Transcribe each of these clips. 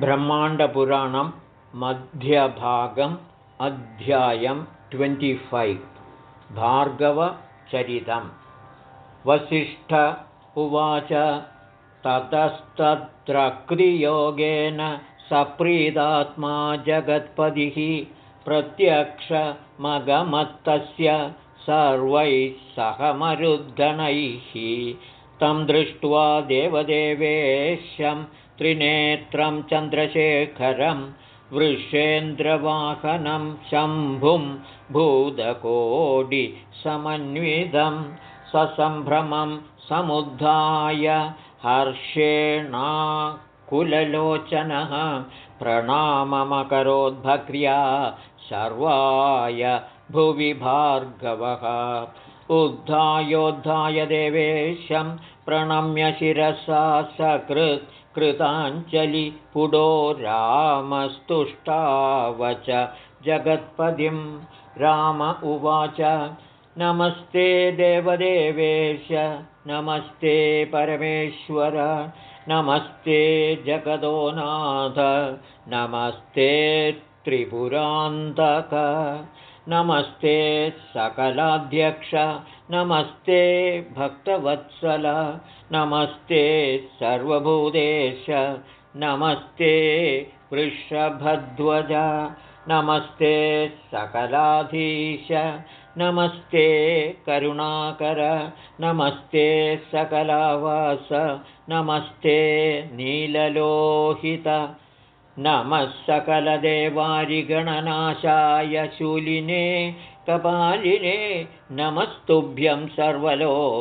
ब्रह्माण्डपुराणं मध्यभागम् अध्यायं ट्वेण्टिफैव् भार्गवचरितं वसिष्ठ उवाच ततस्तत्र क्रियोगेन सप्रीदात्मा जगत्पदिः प्रत्यक्षमगमत्तस्य सर्वैः सहमरुद्गणैः तं दृष्ट्वा देवदेवेशं त्रिनेत्रं चन्द्रशेखरं वृषेन्द्रवाहनं शम्भुं भूतकोटिसमन्वितं ससम्भ्रमं समुद्धाय हर्षेणाकुललोचनः प्रणाममकरोद्भक्र्या सर्वाय भुवि भार्गवः। उद्धायोद्धाय देवेशं प्रणम्य शिरसा सकृत् कृताञ्जलिपुडो रामस्तुष्टावच जगत्पदिं। राम उवाच नमस्ते देवदेवेश नमस्ते परमेश्वर नमस्ते जगदोनाथ नमस्ते त्रिपुरान्तक नमस्ते सकलाध्यक्ष नमस्ते भक्तवत्सल नमस्ते सर्वभूतेश नमस्ते वृषभध्वज नमस्ते सकलाधीश नमस्ते करुणाकर नमस्ते सकलावास नमस्ते नीललोहित नमः सकलदेवारिगणनाशाय शूलिने कपालिने नमस्तुभ्यं सर्वलोकैकपालिने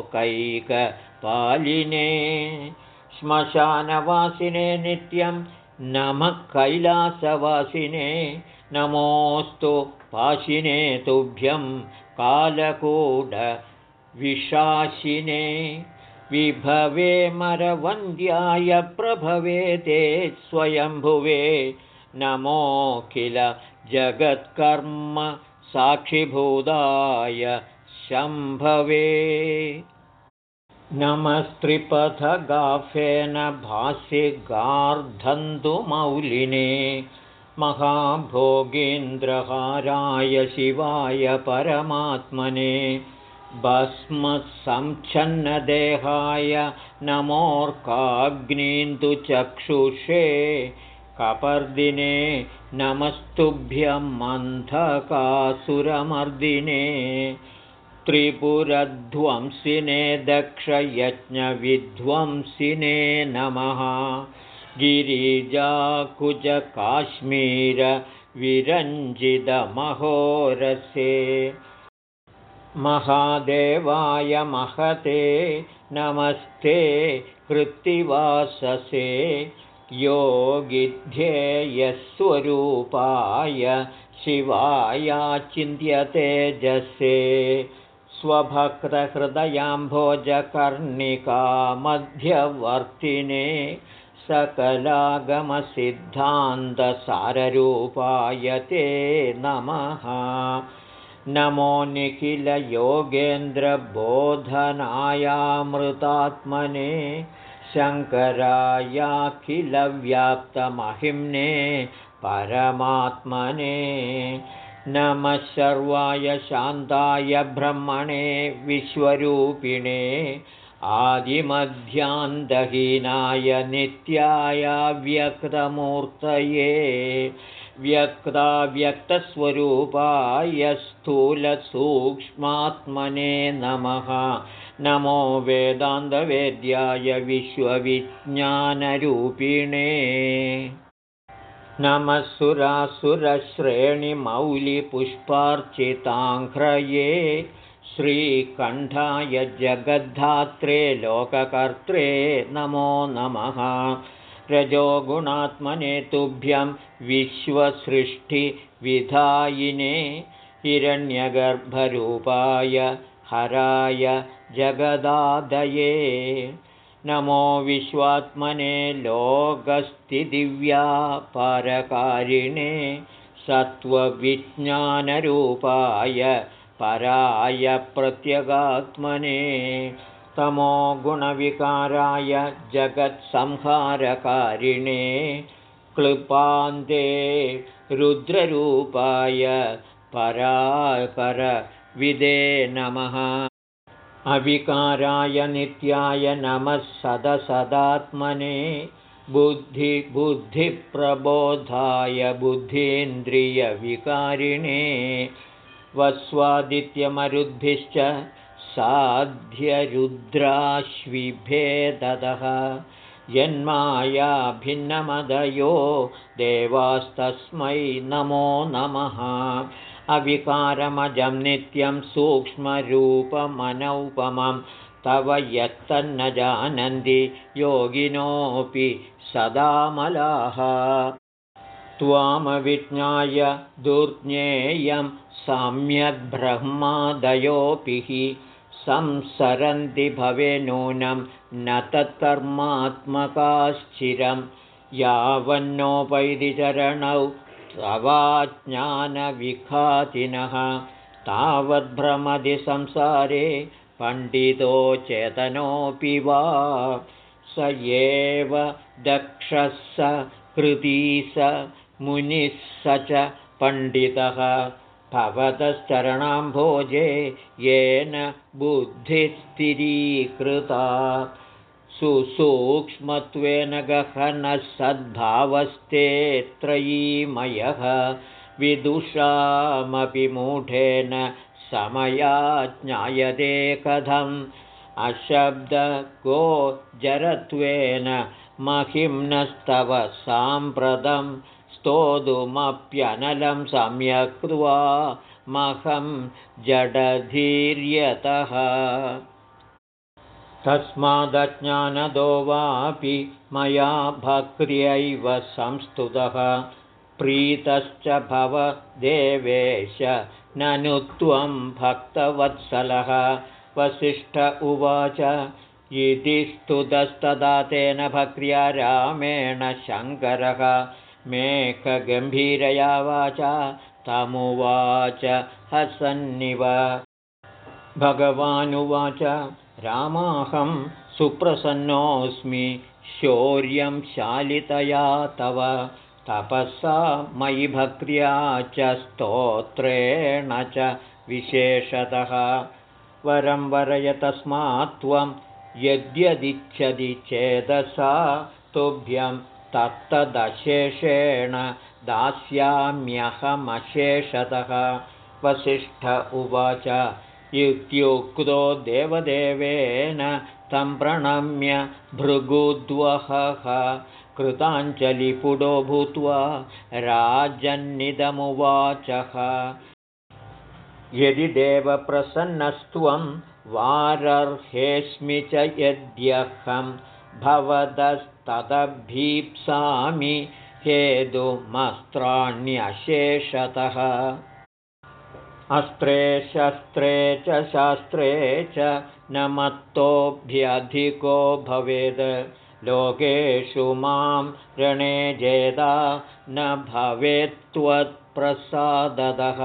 श्मशानवासिने नित्यं नमः कैलासवासिने नमोऽस्तु पाशिने तुभ्यं कालकूटविशासिने विभवे मरवन्द्याय प्रभवे ते स्वयंभुवे। नमो किल जगत्कर्म साक्षिभूताय शम्भवे नमस्त्रिपथगाफेन भासि गार्धन्तुमौलिने महाभोगीन्द्रहाराय शिवाय परमात्मने भस्मसंच्छन्नदेहाय नमोऽर्काग्नीन्दुचक्षुषे कपर्दिने नमस्तुभ्यमन्थकासुरमर्दिने त्रिपुरध्वंसिने दक्षयज्ञविध्वंसिने नमः गिरिजाकुजकाश्मीरविरञ्जितमहोरसे महादेवाय महते नमस्ते कृत्तिवाससे योगिध्येयस्वरूपाय शिवायाचिन्त्यतेजसे स्वभक्तहृदयाम्भोजकर्णिकामध्यवर्तिने सकलागमसिद्धान्तसाररूपाय ते नमः नमो निखिलयोगेन्द्रबोधनायामृतात्मने शङ्करायाखिलव्याप्तमहिम्ने परमात्मने। नमः शर्वाय शान्ताय ब्रह्मणे विश्वरूपिणे आदिमध्यान्तहीनाय नित्याय व्यक्तमूर्तये व्यक्ताव्यक्तस्वरूपाय स्थूलसूक्ष्मात्मने नमः। नमो वेदान्तवेद्याय विश्वविज्ञानरूपिणे। नमः सुरासुरश्रेणिमौलिपुष्पार्चिताङ्घ्रये श्रीकण्ठाय जगद्धात्रे लोककर्त्रे नमो नमः रजोगुणात्मने तुभ्यं विश्वसृष्टिविधायिने हिरण्यगर्भरूपाय हराय जगदादये। नमो विश्वात्मने लोकस्थिदिव्यापारकारिणे सत्त्वविज्ञानरूपाय पराय प्रत्यगात्मने तमो गुणविकाराय जगत्संहारकारिणे क्लृपान्ते रुद्ररूपाय परापरविदे नमः। अविकाराय नित्याय नमः सदसदात्मने बुद्धिबुद्धिप्रबोधाय बुद्धीन्द्रियविकारिणे वस्वादित्यमरुद्भिश्च साध्यरुद्राश्विभेदः यन्माया भिन्नमदयो देवास्तस्मै नमो नमः। अविकारमजं नित्यं सूक्ष्मरूपमनौपमं तव यत्तन्न जानन्ति योगिनोऽपि सदामलाः। त्वामविज्ञाय दुर्ज्ञेयं सम्यग्ब्रह्मादयोऽपि हि संसरन्ति भवे नूनं न तत्कर्मात्मकाश्चिरं। यावन्नोपैतिचरणौ तवाज्ञानविखातिनः तावद्भ्रमदि संसारे पण्डितो चेतनोऽपि वा। स एव दक्षः स कृती स मुनिः स च पण्डितः भवतश्चरणाम्भोजे येन बुद्धिस्थिरीकृता। सुसूक्ष्मत्वेन गहनः सद्भावस्ते त्रयीमयः विदुषामपि मूढेन समया ज्ञायते कथम्। अशब्दगोजरत्वेन महिम्नस्तव साम्प्रतं स्तोतुमप्यनलं सम्यक्त्वा महं जडधीर्यतः। तस्मादज्ञानदो वापि मया भक्र्यैव संस्तुतः। प्रीतश्च भव देवेश ननु त्वं भक्तवत्सलः। वसिष्ठ उवाच इति स्तुतस्तदा तेन भक्र्या रामेण शङ्करः मेघगम्भीरया वाचा तमुवाच हसन्निव। भगवानुवाच रामाहं सुप्रसन्नोऽस्मि शौर्यं शालितया तव। तपःसा मयि भक्र्या च स्तोत्रेण च विशेषतः। वरं वरय तस्मात् त्वं यद्यदिच्छति चेदसा तुभ्यं तत्तदशेषेण दास्याम्यहमशेषतः। वसिष्ठ उवाच इत्युक्तो देवदेवेन तं प्रणम्य भृगुद्वहः। कृताञ्जलिपुडो भूत्वा राजन्निदमुवाचः। यदि देवप्रसन्नस्त्वं वारर्हेऽस्मि च यद्यहं भवदस्तदभीप्सामि हेतुमस्त्राण्यशेषतः। अस्त्रे शस्त्रे च शास्त्रे च न मत्तोऽभ्यधिको भवेद्। लोकेषु मां ऋणे जेदा न भवेत्त्वत्प्रसादतः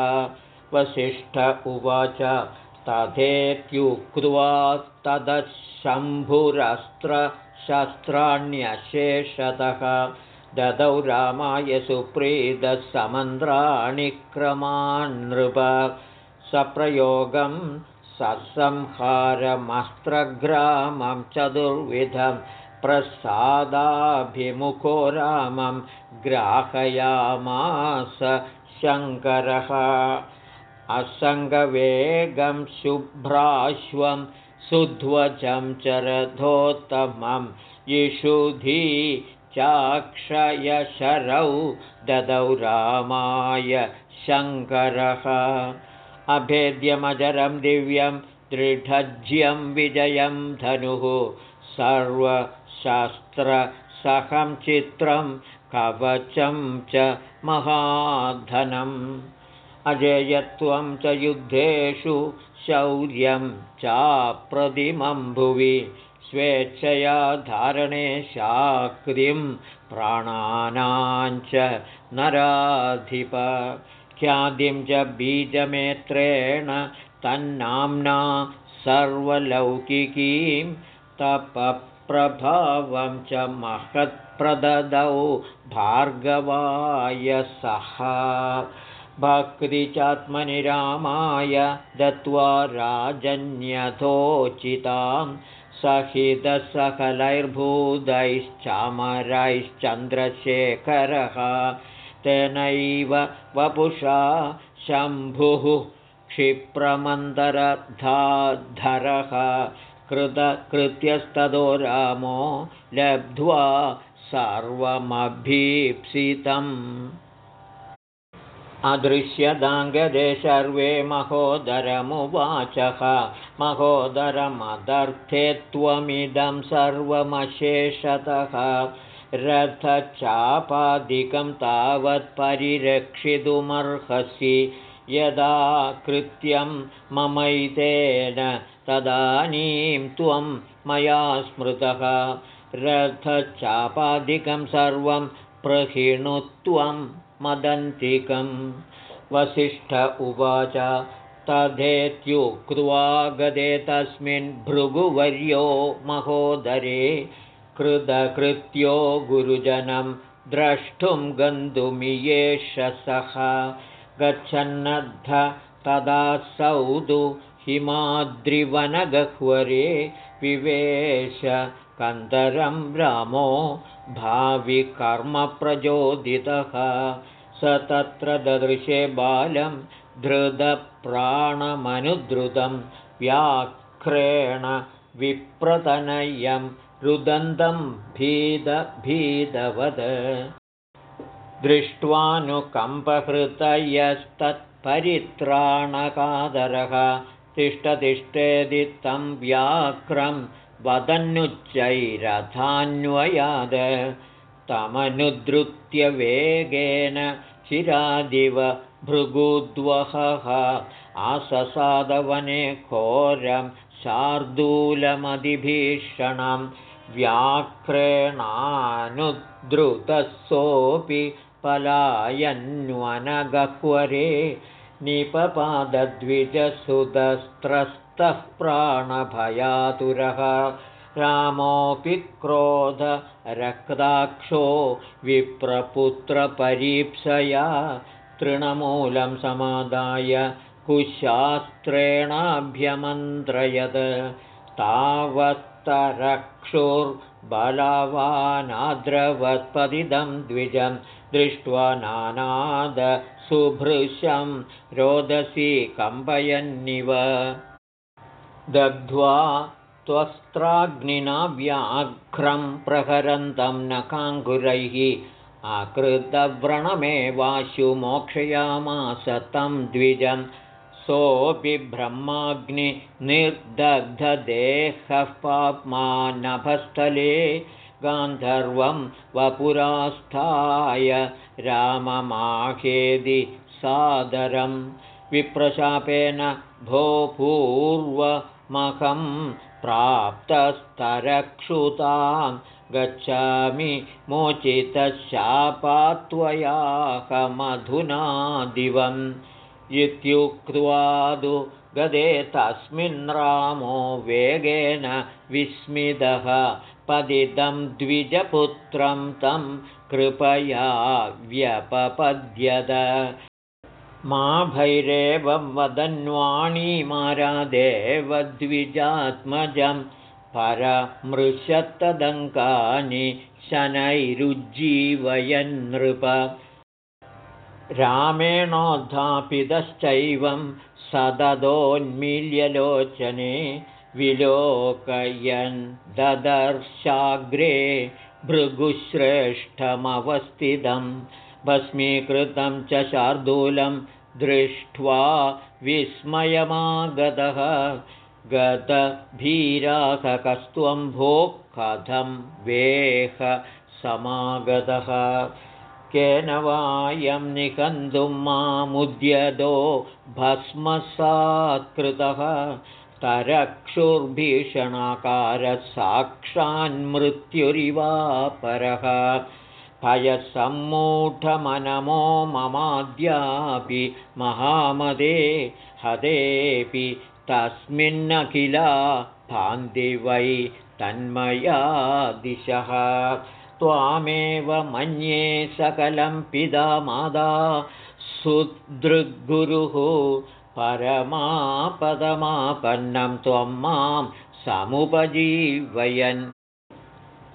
वसिष्ठ उवाच तथेत्युक्त्वा तदशम्भुरस्त्रशस्त्राण्यशेषतः ददौ रामाय सुप्रीदसमन्त्राणि क्रमान्नृप। सप्रयोगं ससंहारमस्त्रग्रामं चतुर्विधं प्रसादाभिमुखो रामं ग्राहयामास शङ्करः। असङ्गवेगं शुभ्राश्वं सुध्वजं च रथोत्तमं यिषुधी चाक्षयशरौ ददौ रामाय शङ्करः। अभेद्यमजरं दिव्यं दृढज्यं विजयं धनुः। सर्वशास्त्रसहं चित्रं कवचं च महाधनम्। अजेयत्वं च युद्धेषु शौर्यं चाप्रतिमं भुवि स्वेच्छया धारणे शाक्रिं प्राणानाञ्च नराधिप। ख्यातिं च बीजमेत्रेण तन्नाम्ना सर्वलौकिकीं तपप्रभावं च महत्त्वमवाप्नोति प्रददौ भार्गवाय सः भक्तिचात्मनि रामाय दत्त्वा राजन्यथोचितां सहितसकलैर्भूतैश्चामरैश्चन्द्रशेखरः तेनैव वपुषा शम्भुः क्षिप्रमन्दरधाधरः कृतकृत्यस्ततो रामो लब्ध्वा सर्वमभीप्सितम् अदृश्यदाङ्गदे सर्वे महोदरमुवाचः। महोदरमदर्थे त्वमिदं सर्वमशेषतः। रथचापादिकं तावत्परिरक्षितुमर्हसि यदा कृत्यं ममैतेन तदानीं त्वं मया स्मृतः। रथचापादिकं सर्वं प्रहिणुत्वं मदन्तिकं वसिष्ठ उवाच तथेत्युक्त्वा गदे तस्मिन् भृगुवर्यो महोदरे कृतकृत्यो गुरुजनं द्रष्टुं गन्तुमियेष सः। गच्छन्नद्ध तदा सौदु हिमाद्रिवनगह्वरे विवेश कन्दरं रामो भाविकर्मप्रचोदितः स तत्र ददृशे बालं धृतप्राणमनुद्रुतं व्याघ्रेण विप्रतनयं रुदन्तं भीदभीदवद दृष्ट्वानुकम्पहृतयस्तत्परित्राणकादरः। तिष्ठतिष्ठेदि तं व्याघ्रं वदन्नुच्चैरथान्वयाद तमनुद्रुत्य वेगेन चिरादिव भृगुद्वहः आससादवने घोरं शार्दूलमधिभीषणं व्याघ्रेणानुद्रुतसोऽपि पलायन्वनगह्वरे निपपादद्विजसुतस्त्रस्तः प्राणभयातुरः। रामोऽपि क्रोधरक्ताक्षो विप्रपुत्रपरीप्सया तृणमूलं समादाय कुशास्त्रेणाभ्यमन्त्रयत्। तावत्तरक्षुर्बलवानाद्रवत्पदिदं द्विजं दृष्ट्वा नानादसुभृशं रोदसी कम्पयन्निव दग्ध्वा त्वस्त्राग्निना व्याघ्रं प्रहरन्तं न काङ्गुरैः आकृतव्रणमेवाशु मोक्षयामास तं द्विजं सोऽपि ब्रह्माग्निर्दग्धदेहः पाप्मा नभस्थले गान्धर्वं वपुरास्थाय राममाहेदि सादरं विप्रशापेन भो पूर्वमहं प्राप्तस्तरक्षुतां गच्छामि मोचितशापात्वयाहमधुना दिवम् इत्युक्त्वादु गदे तस्मिन् रामो वेगेन विस्मितः पदितं द्विजपुत्रं तं कृपया व्यपपद्यत मा भैरेवं वदन्वाणीमारादेव द्विजात्मजं परमृषत्तदङ्कानि शनैरुज्जीवयन्नृप। रामेणोद्धापितश्चैवं सददोन्मील्यलोचने विलोकयन् ददर्शाग्रे भृगुश्रेष्ठमवस्थितं भस्मीकृतं च शार्दूलं दृष्ट्वा विस्मयमागतः गतभीराकस्त्वं भोः कथं वेह समागतः। केन वायं निकन्तुं मामुद्यतो भस्मसात्कृतः। तरक्षुर्भीषणाकारसाक्षान्मृत्युरिवापरः भयसम्मूढमनमो ममाद्यापि महामदे हदेऽपि तस्मिन्नखिला भान्ति वै तन्मया दिशः। त्वामेव मन्ये सकलं पिता मादा सुदृग्गुरुः परमापदमापन्नं त्वं मां समुपजीवयन्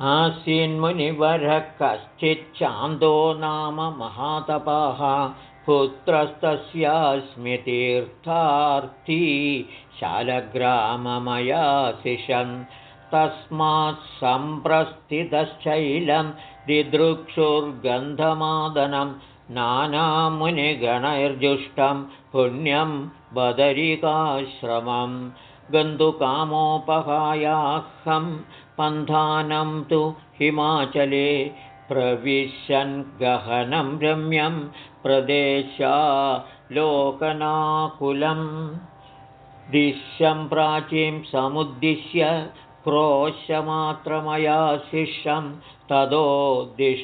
आसीन्मुनिवरः कश्चिच्चान्दो नाम महातपः पुत्रस्तस्यास्मि तीर्थार्थी शालग्राममयाशिषन् तस्मात् सम्प्रस्थितश्चैलं दिदृक्षुर्गन्धमादनं नानामुनिगणैर्जुष्टं पुण्यं बदरिकाश्रमं गन्धुकामोपहायाहं पन्थानं तु हिमाचले प्रविशन् गहनं रम्यं प्रदेशा लोकनाकुलं दिश्यं प्राचीं समुद्दिश्य क्रोशमात्रमया शिष्यं ततोदिष्टवशेनाहं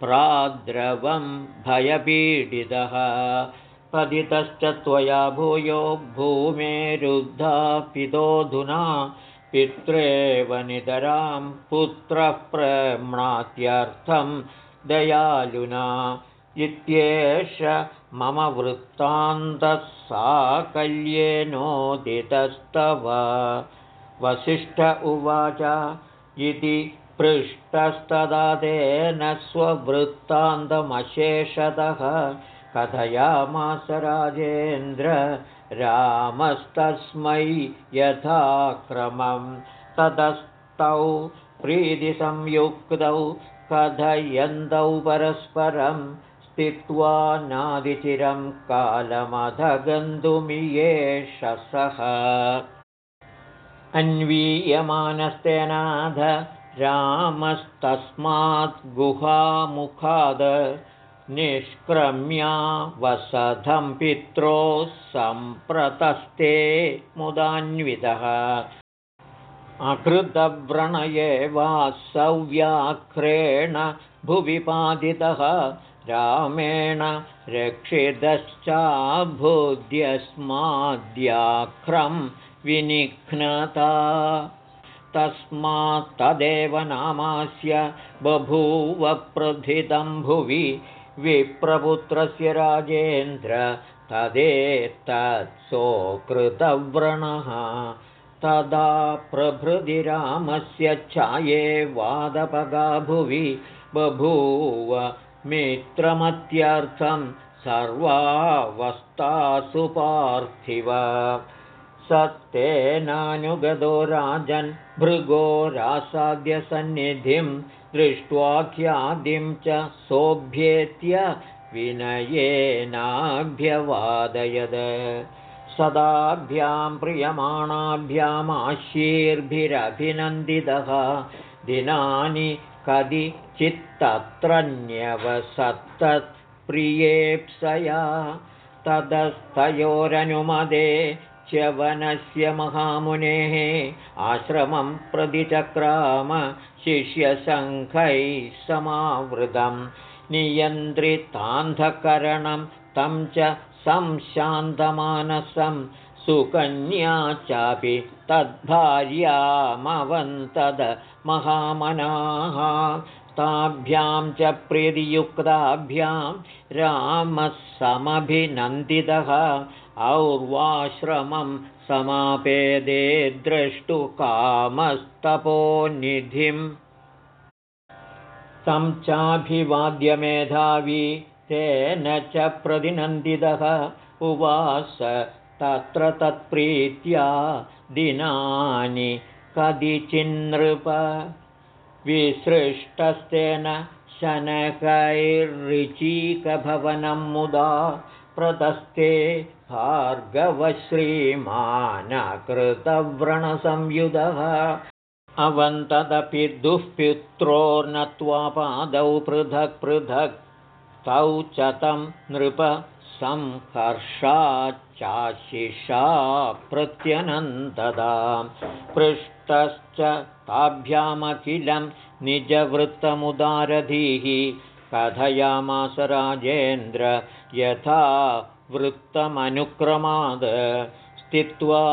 प्राद्रवं भयपीडितः पतितश्च त्वया भूयो भूमेरुद्धापितोऽधुना पित्रेव नितरां पुत्रः प्रम्णात्यर्थं दयालुना इत्येष मम वृत्तान्तः साकल्येनोदितस्तव। वसिष्ठ उवाच इति पृष्टस्तदा तेन स्ववृत्तान्तमशेषतः कथयामास राजेन्द्र रामस्तस्मै यथाक्रमं ततस्तौ प्रीतिसंयुक्तौ कथयन्तौ परस्परं स्थित्वा नादिचिरं कालमधगन्तुमियेष सः अन्वीयमानस्तेनाथ रामस्तस्मात् गुहामुखाद निष्क्रम्या वसधं पित्रोः सम्प्रतस्ते मुदान्वितः। अकृतव्रणये वासव्याघ्रेण भुविपादितः। रामेण रक्षितश्चाभुद्यस्माद्याघ्रं विनिघ्नता। तस्मात् तदेव नामास्य बभूवप्रथितं भुवि विप्रपुत्रस्य राजेन्द्र तदेतत्सोकृतव्रणः तदा प्रभृति रामस्य छाये वादपगा भुवि बभूव मित्रमत्यर्थं सर्वावस्थासु पार्थिव सत्तेनानुगतो राजन् भृगोरासाद्यसन्निधिं दृष्ट्वाख्यादिं च सोऽभ्येत्य विनयेनाभ्यवादयद। सदाभ्यां प्रियमाणाभ्यामाशीर्भिरभिनन्दितः। दिनानि कदि चित्तत्रन्यवसत्तत्प्रियेप्सया ततस्तयोरनुमदे च्यवनस्य महामुनेः आश्रमं प्रतिचक्राम शिष्यशङ्खैः समावृतं नियन्त्रितान्धकरणं तं च संशान्तमानसं। सुकन्या चापि तद्भार्यामवन्तद महामनाः। ताभ्यां च प्रीतियुक्ताभ्यां रामः समभिनन्दितः और्वाश्रमं समापेदे द्रष्टुकामस्तपोनिधिं तं चाभिवाद्यमेधावी तेन च प्रतिनन्दितः। उवास तत्र तत्प्रीत्या दिनानि कदिचिन्नृप। विसृष्टस्तेन शनकैर्ऋचीकभवनं मुदा प्रतस्ते भार्गवश्रीमानकृतव्रणसंयुधः अवन्तदपि दुःपित्रोर्नत्वा पादौ पृथक् पृथक्। तौ च तं नृप संहर्षाच्चाशिषा प्रत्यनन्ददां पृष्टश्च ताभ्यामखिलं निजवृत्तमुदारधीः। कथयामास राजेन्द्र यथा वृत्तमनुक्रमाद स्थित्वा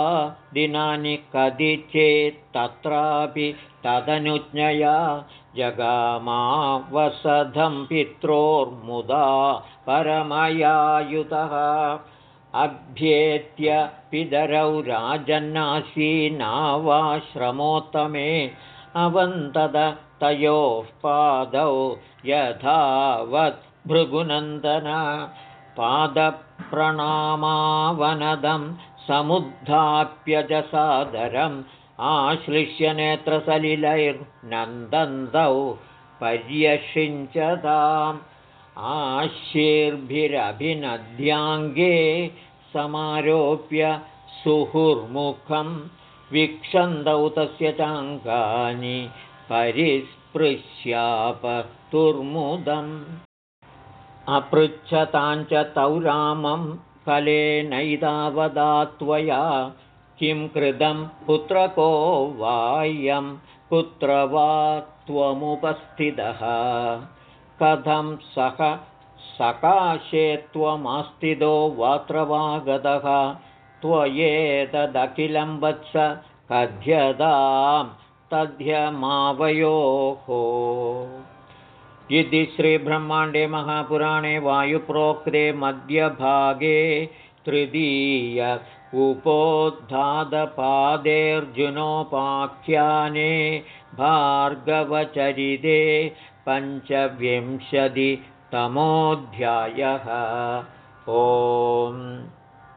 दिनानि कदि चेत्तत्रापि तदनुज्ञया जगामावसधं पित्रोर्मुदा परमयायुतः अभ्येत्य पितरौ राजन्नासीनावाश्रमोत्तमे अवन्तद तयोः पादौ यथावत् भृगुनन्दन पादप्रणामावनदं समुद्धाप्य च सादरम् आश्लिष्य नेत्रसलिलैर्नन्दन्तौ पर्यषिञ्चताम् आशीर्भिरभिनद्याङ्गे समारोप्य सुहुर्मुखं वीक्षन्तौ तस्य चाङ्गानि परिस्पृश्यापतुर्मुदम् अपृच्छताञ्च तौ रामं कलेनैतावदा त्वया किं कृतं पुत्रको वायं पुत्र वा त्वमुपस्थितः? कथं सह सकाशे त्वमास्तिदो वात्रवागतः? त्वयेतदखिलं वत्स कथ्यतां तध्यमावयोः इति श्रीब्रह्माण्डे महापुराणे वायुप्रोक्ते मध्यभागे तृतीय उपोद्धादपादेऽर्जुनोपाख्याने भार्गवचरिते पञ्चविंशतितमोऽध्यायः। ओम्